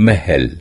مهل.